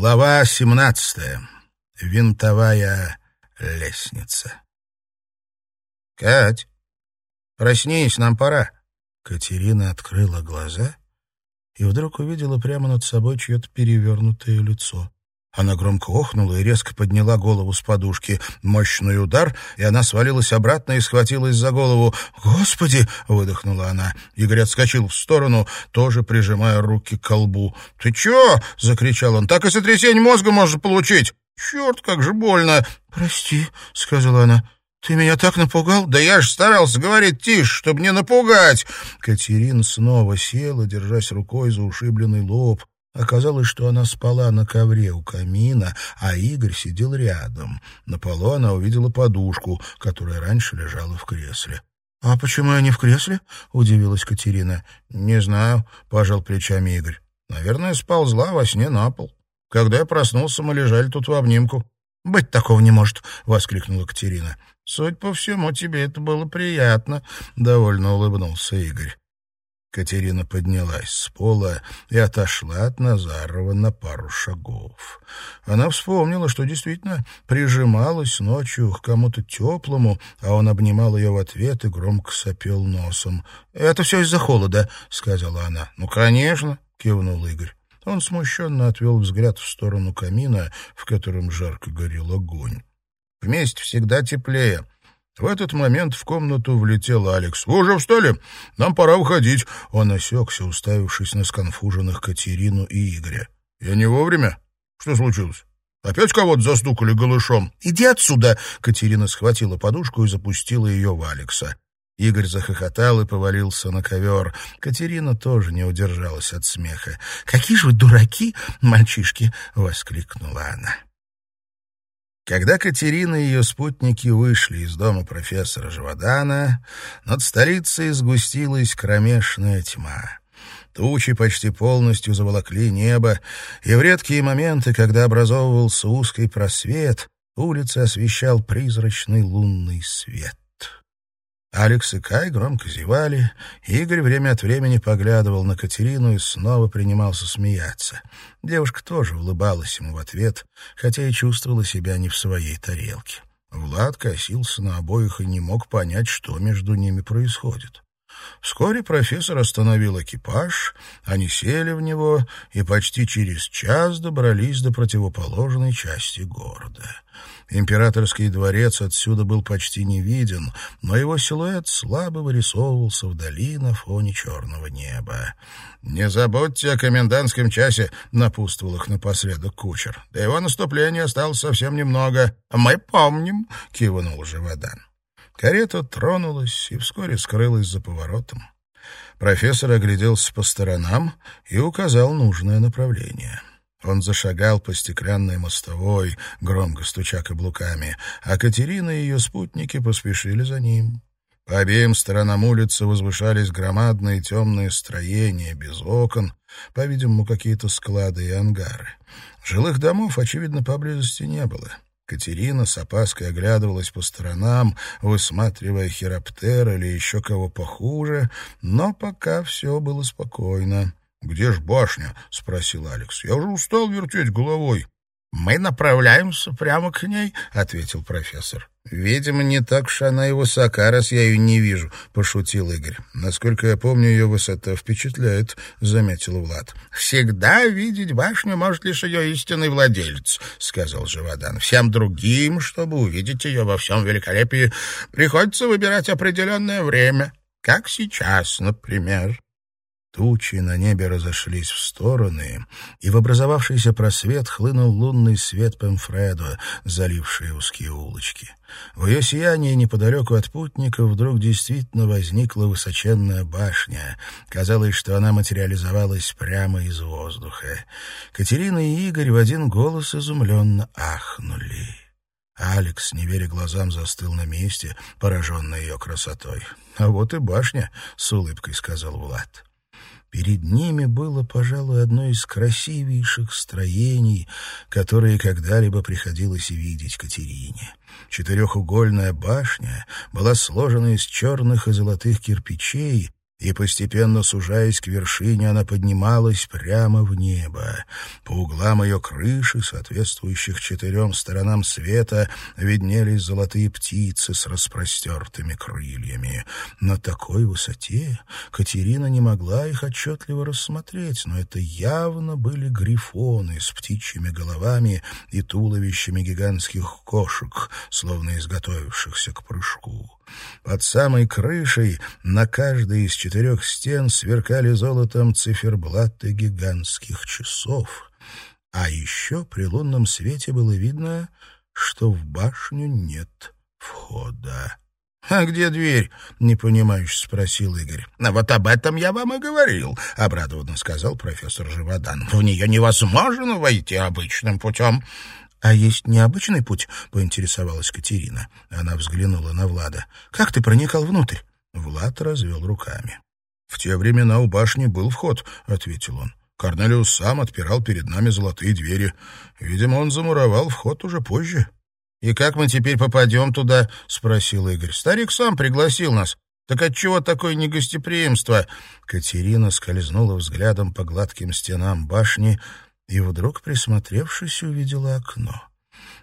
Глава 17. Винтовая лестница. «Кать, проснись, нам пора». Катерина открыла глаза и вдруг увидела прямо над собой чье-то перевернутое лицо. Она громко охнула и резко подняла голову с подушки. Мощный удар, и она свалилась обратно и схватилась за голову. «Господи!» — выдохнула она. Игорь отскочил в сторону, тоже прижимая руки к колбу. «Ты чё?» — закричал он. «Так и сотрясение мозга можно получить!» «Черт, как же больно!» «Прости», — сказала она. «Ты меня так напугал?» «Да я ж старался говорить тише, чтобы не напугать!» Катерина снова села, держась рукой за ушибленный лоб. Оказалось, что она спала на ковре у камина, а Игорь сидел рядом. На полу она увидела подушку, которая раньше лежала в кресле. «А почему я не в кресле?» — удивилась Катерина. «Не знаю», — пожал плечами Игорь. «Наверное, сползла во сне на пол. Когда я проснулся, мы лежали тут в обнимку». «Быть такого не может!» — воскликнула Катерина. «Судя по всему, тебе это было приятно», — довольно улыбнулся Игорь. Катерина поднялась с пола и отошла от Назарова на пару шагов. Она вспомнила, что действительно прижималась ночью к кому-то теплому, а он обнимал ее в ответ и громко сопел носом. «Это все из-за холода», — сказала она. «Ну, конечно», — кивнул Игорь. Он смущенно отвел взгляд в сторону камина, в котором жарко горел огонь. «Вместе всегда теплее», в этот момент в комнату влетел Алекс. «Вы уже встали? Нам пора уходить». Он осекся, уставившись на сконфуженных Катерину и Игоря. «Я не вовремя? Что случилось? Опять кого-то застукали голышом?» «Иди отсюда!» Катерина схватила подушку и запустила ее в Алекса. Игорь захохотал и повалился на ковер. Катерина тоже не удержалась от смеха. «Какие же вы дураки, мальчишки!» — воскликнула она. Когда Катерина и ее спутники вышли из дома профессора Живодана, над столицей сгустилась кромешная тьма. Тучи почти полностью заволокли небо, и в редкие моменты, когда образовывался узкий просвет, улицы освещал призрачный лунный свет. Алекс и Кай громко зевали. Игорь время от времени поглядывал на Катерину и снова принимался смеяться. Девушка тоже улыбалась ему в ответ, хотя и чувствовала себя не в своей тарелке. Влад косился на обоих и не мог понять, что между ними происходит. Вскоре профессор остановил экипаж, они сели в него и почти через час добрались до противоположной части города. Императорский дворец отсюда был почти не виден, но его силуэт слабо вырисовывался вдали на фоне черного неба. «Не забудьте о комендантском часе», — напутствовал их напоследок кучер. «До его наступления осталось совсем немного». «Мы помним», — кивнул Живодан. Карета тронулась и вскоре скрылась за поворотом. Профессор огляделся по сторонам и указал нужное направление. Он зашагал по стеклянной мостовой, громко стуча каблуками, а Катерина и ее спутники поспешили за ним. По обеим сторонам улицы возвышались громадные темные строения без окон, по-видимому, какие-то склады и ангары. Жилых домов, очевидно, поблизости не было. Катерина с опаской оглядывалась по сторонам, высматривая хироптер или еще кого похуже, но пока все было спокойно. «Где ж башня?» — спросил Алекс. «Я уже устал вертеть головой». «Мы направляемся прямо к ней», — ответил профессор. «Видимо, не так уж она и высока, раз я ее не вижу», — пошутил Игорь. «Насколько я помню, ее высота впечатляет», — заметил Влад. «Всегда видеть башню может лишь ее истинный владелец», — сказал Живодан. «Всем другим, чтобы увидеть ее во всем великолепии, приходится выбирать определенное время, как сейчас, например». Тучи на небе разошлись в стороны, и в образовавшийся просвет хлынул лунный свет Пемфредо, заливший узкие улочки. В ее сиянии неподалеку от путников вдруг действительно возникла высоченная башня. Казалось, что она материализовалась прямо из воздуха. Катерина и Игорь в один голос изумленно ахнули. Алекс, не веря глазам, застыл на месте, пораженный ее красотой. «А вот и башня», — с улыбкой сказал Влад. Перед ними было, пожалуй, одно из красивейших строений, которые когда-либо приходилось видеть Катерине. Четырехугольная башня была сложена из черных и золотых кирпичей, и, постепенно сужаясь к вершине, она поднималась прямо в небо. По углам ее крыши, соответствующих четырем сторонам света, виднелись золотые птицы с распростертыми крыльями. На такой высоте Катерина не могла их отчетливо рассмотреть, но это явно были грифоны с птичьими головами и туловищами гигантских кошек, словно изготовившихся к прыжку. Под самой крышей на каждой из четырех стен сверкали золотом циферблаты гигантских часов. А еще при лунном свете было видно, что в башню нет входа. «А где дверь?» — непонимающе спросил Игорь. «А вот об этом я вам и говорил», — обрадованно сказал профессор Живодан. «В нее невозможно войти обычным путем». «А есть необычный путь?» — поинтересовалась Катерина. Она взглянула на Влада. «Как ты проникал внутрь?» Влад развел руками. «В те времена у башни был вход», — ответил он. «Корнелиус сам отпирал перед нами золотые двери. Видимо, он замуровал вход уже позже». «И как мы теперь попадем туда?» — спросил Игорь. «Старик сам пригласил нас. Так отчего такое негостеприимство?» Катерина скользнула взглядом по гладким стенам башни, и вдруг, присмотревшись, увидела окно.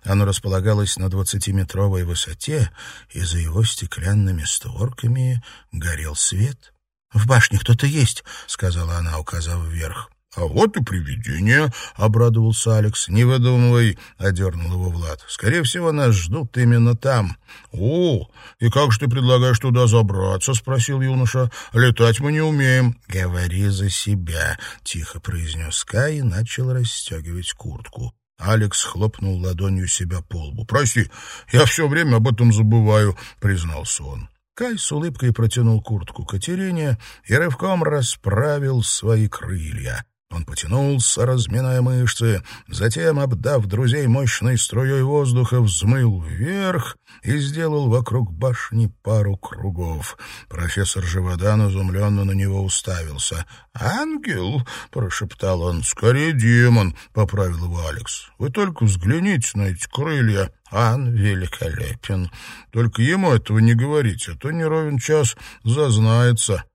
Оно располагалось на двадцатиметровой высоте, и за его стеклянными створками горел свет. «В башне кто-то есть», — сказала она, указав вверх. «А вот и привидение», — обрадовался Алекс. «Не выдумывай», — одернул его Влад. «Скорее всего, нас ждут именно там». «О, и как же ты предлагаешь туда забраться?» — спросил юноша. «Летать мы не умеем». «Говори за себя», — тихо произнес Кай и начал расстегивать куртку. Алекс хлопнул ладонью себя по лбу. «Прости, я все время об этом забываю», — признался он. Кай с улыбкой протянул куртку Катерине и рывком расправил свои крылья. Он потянулся, разминая мышцы, затем, обдав друзей мощной струей воздуха, взмыл вверх и сделал вокруг башни пару кругов. Профессор Живодан изумленно на него уставился. «Ангел?» — прошептал он. «Скорее демон», — поправил его Алекс. «Вы только взгляните на эти крылья. Ан великолепен. Только ему этого не говорите, а то не ровен час зазнается».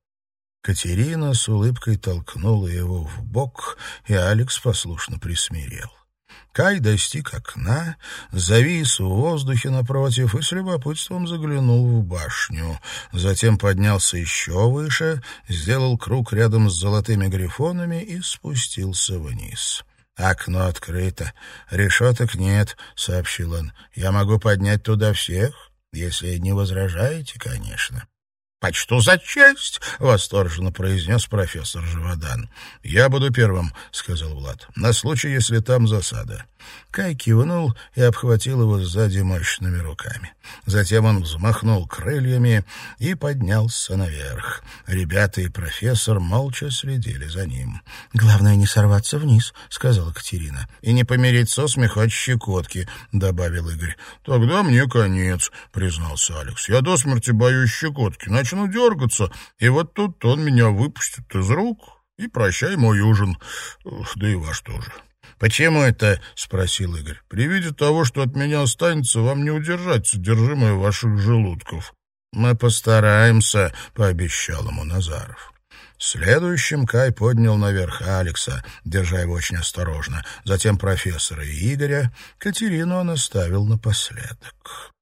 Катерина с улыбкой толкнула его в бок, и Алекс послушно присмирел. Кай достиг окна, завис в воздухе напротив и с любопытством заглянул в башню. Затем поднялся еще выше, сделал круг рядом с золотыми грифонами и спустился вниз. «Окно открыто. Решеток нет», — сообщил он. «Я могу поднять туда всех, если не возражаете, конечно». «Почту за честь!» — восторженно произнес профессор Живодан. «Я буду первым», — сказал Влад, — «на случай, если там засада». Кай кивнул и обхватил его сзади мощными руками. Затем он взмахнул крыльями и поднялся наверх. Ребята и профессор молча следили за ним. «Главное, не сорваться вниз», — сказала Катерина. «И не помереть со смеха от щекотки», — добавил Игорь. «Тогда мне конец», — признался Алекс. «Я до смерти боюсь щекотки, начну дергаться, и вот тут он меня выпустит из рук, и прощай мой ужин, да и ваш тоже». «Почему это?» — спросил Игорь. «При виде того, что от меня останется, вам не удержать содержимое ваших желудков». «Мы постараемся», — пообещал ему Назаров. Следующим Кай поднял наверх Алекса, держа его очень осторожно. Затем профессора и Игоря. Катерину он оставил напоследок.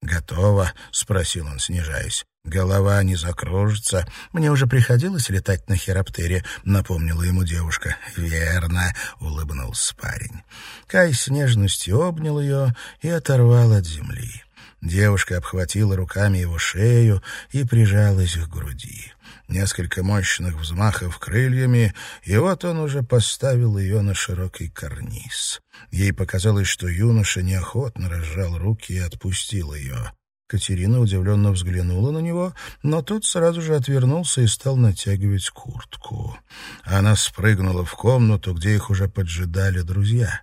«Готово?» — спросил он, снижаясь. Голова не закружится. Мне уже приходилось летать на хироптере, напомнила ему девушка. Верно, улыбнулся парень. Кай с нежностью обнял ее и оторвал от земли. Девушка обхватила руками его шею и прижалась к груди. Несколько мощных взмахов крыльями, и вот он уже поставил ее на широкий карниз. Ей показалось, что юноша неохотно разжал руки и отпустил ее. Катерина удивленно взглянула на него, но тот сразу же отвернулся и стал натягивать куртку. Она спрыгнула в комнату, где их уже поджидали друзья.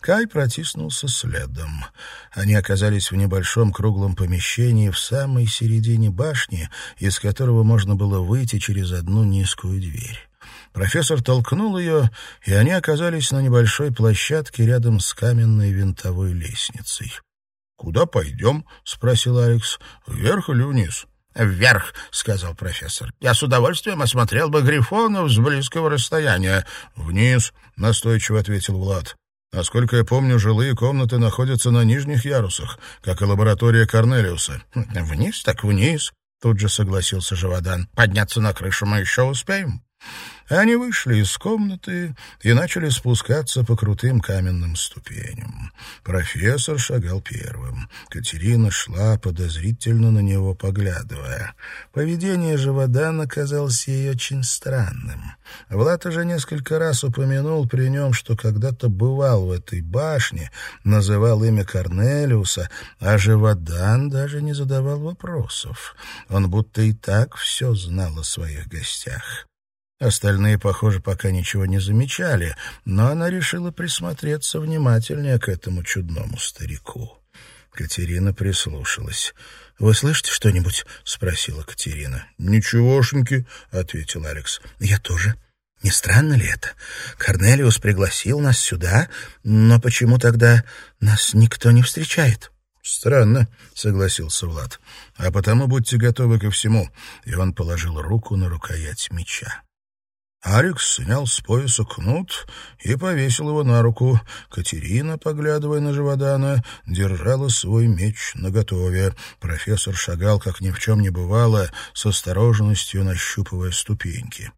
Кай протиснулся следом. Они оказались в небольшом круглом помещении в самой середине башни, из которого можно было выйти через одну низкую дверь. Профессор толкнул ее, и они оказались на небольшой площадке рядом с каменной винтовой лестницей. «Куда пойдем?» — спросил Алекс. «Вверх или вниз?» «Вверх», — сказал профессор. «Я с удовольствием осмотрел бы грифонов с близкого расстояния». «Вниз», — настойчиво ответил Влад. Насколько я помню, жилые комнаты находятся на нижних ярусах, как и лаборатория Корнелиуса. «Вниз так вниз», — тут же согласился Живодан. «Подняться на крышу мы еще успеем». Они вышли из комнаты и начали спускаться по крутым каменным ступеням. Профессор шагал первым. Катерина шла, подозрительно на него поглядывая. Поведение Живодана казалось ей очень странным. Влад уже несколько раз упомянул при нем, что когда-то бывал в этой башне, называл имя Корнелиуса, а Живодан даже не задавал вопросов. Он будто и так все знал о своих гостях. Остальные, похоже, пока ничего не замечали, но она решила присмотреться внимательнее к этому чудному старику. Катерина прислушалась. «Вы слышите что-нибудь?» — спросила Катерина. «Ничегошеньки», — ответил Алекс. «Я тоже. Не странно ли это? Корнелиус пригласил нас сюда, но почему тогда нас никто не встречает?» «Странно», — согласился Влад. «А потому будьте готовы ко всему». И он положил руку на рукоять меча. Алекс снял с пояса кнут и повесил его на руку. Катерина, поглядывая на Живодана, держала свой меч наготове. Профессор шагал, как ни в чем не бывало, с осторожностью нащупывая ступеньки.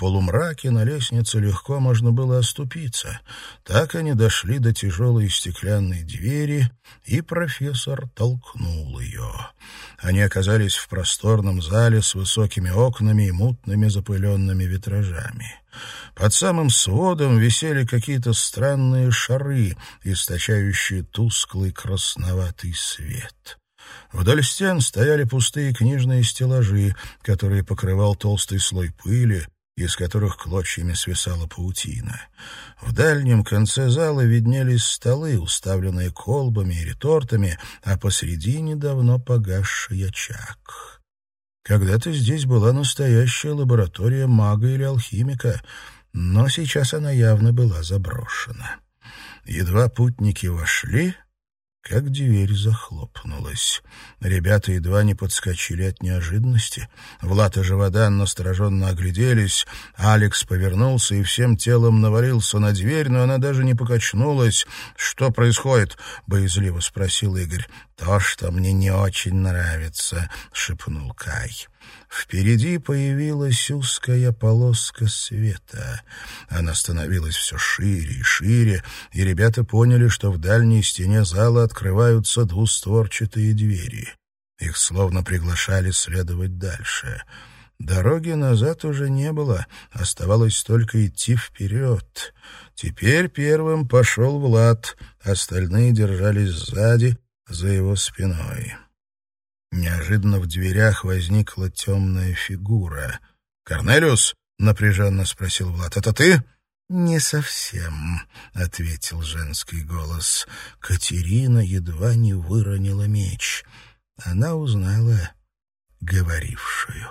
Полумраке на лестнице легко можно было оступиться. Так они дошли до тяжелой стеклянной двери, и профессор толкнул ее. Они оказались в просторном зале с высокими окнами и мутными запыленными витражами. Под самым сводом висели какие-то странные шары, источающие тусклый красноватый свет. Вдоль стен стояли пустые книжные стеллажи, которые покрывал толстый слой пыли, из которых клочьями свисала паутина. В дальнем конце зала виднелись столы, уставленные колбами и ретортами, а посредине давно погасший очаг. Когда-то здесь была настоящая лаборатория мага или алхимика, но сейчас она явно была заброшена. Едва путники вошли, как дверь захлопнулась. Ребята едва не подскочили от неожиданности. Влад и Живодан настороженно огляделись. Алекс повернулся и всем телом навалился на дверь, но она даже не покачнулась. «Что происходит?» — боязливо спросил Игорь. «То, что мне не очень нравится», — шепнул Кай. Впереди появилась узкая полоска света. Она становилась все шире и шире, и ребята поняли, что в дальней стене зала открываются двустворчатые двери. Их словно приглашали следовать дальше. Дороги назад уже не было, оставалось только идти вперед. Теперь первым пошел Влад, остальные держались сзади, за его спиной. Неожиданно в дверях возникла темная фигура. «Корнелиус?» — напряженно спросил Влад. «Это ты?» «Не совсем», — ответил женский голос. Катерина едва не выронила меч. Она узнала говорившую.